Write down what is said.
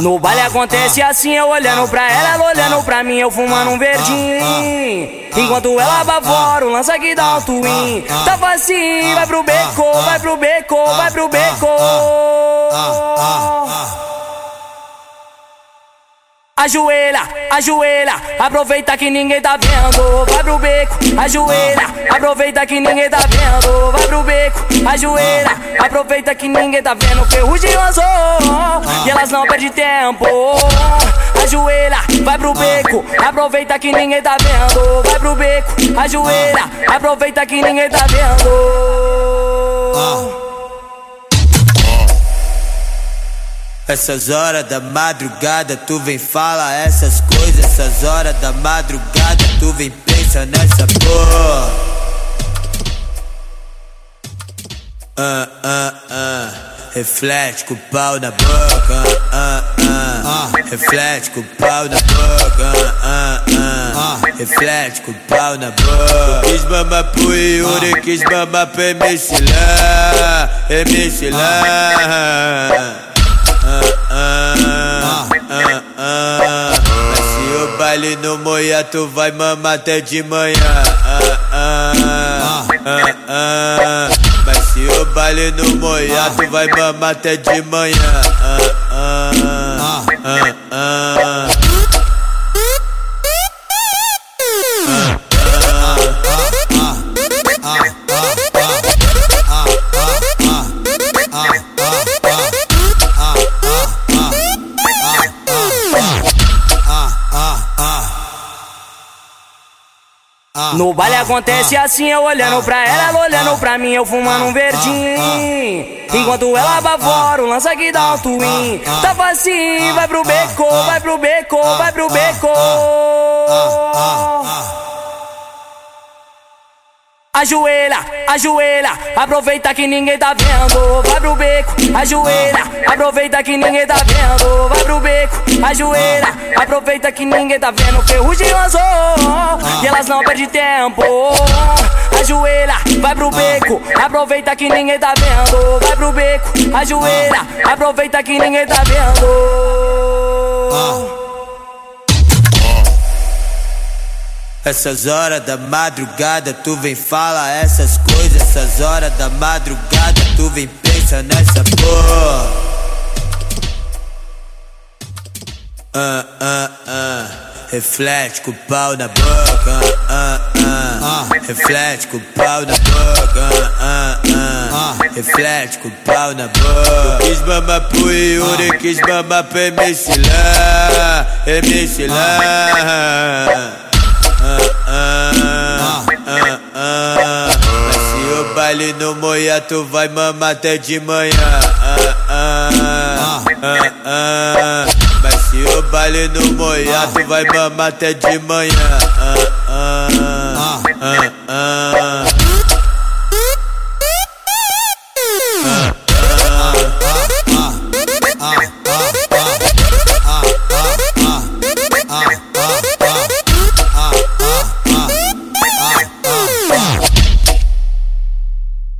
No baile acontece assim, eu olhando pra ela, ela olhando pra mim, eu fumando um verdinho. Enquanto ela bavora, o lança que dá um twin. Tá facinho, vai pro beco, vai pro beco, vai pro beco. Ajoelha, ajoelha, aproveita que ninguém tá vendo. Vai pro beco, ajoelha, aproveita que ninguém tá vendo. Beco, ajoelha, aproveita que ninguém tá vendo. Ferruginoso, e elas não perdem tempo. Ajoelha, vai pro beco, aproveita que ninguém tá vendo. Vai pro beco, ajoelha, aproveita que ninguém tá vendo. Essas horas da madrugada tu vem fala essas coisas. Essas horas da madrugada tu vem pensa nessa porra. Reflete com o pau na boca. Ah, ah, ah. Reflete com o pau na boca. Ah, ah, ah. Reflete com o pau na boca. Quis mamar pro Yuri, quis mamar pro MC lá. MC lá. Mas se o baile no moia, tu vai mamar até de manhã. Mas se o baile no moia, tu vai mamar até de manhã. No baile acontece assim, eu olhando pra ela, ela olhando pra mim, eu fumando um verdinho. Enquanto ela bavora, o lança que dá um twin. Tá facinho, vai pro beco, vai pro beco, vai pro beco. Ajoelha, ajoelha, aproveita que ninguém tá vendo. Vai pro beco, ajoelha, aproveita que ninguém tá vendo. Vai pro beco, ajoelha, aproveita que ninguém tá vendo. Ferruginoso, e elas não perdem tempo. Ajoelha, vai pro beco, aproveita que ninguém tá vendo. Vai pro beco, ajoelha, aproveita que ninguém tá vendo. Essas horas da madrugada tu vem fala essas coisas. Essas horas da madrugada tu vem pensa nessa porra. Ah, ah, ah. Reflete com o pau na boca. Ah, ah, ah. Reflete com o pau na boca. Ah, ah, ah. Reflete com o pau na boca. Quis mamar pro Yuri, quis mamar pro MC lá. MC lá. Baile no moia, tu vai mamar até de manhã. Mas se o baile no moia, tu vai mamar até de manhã.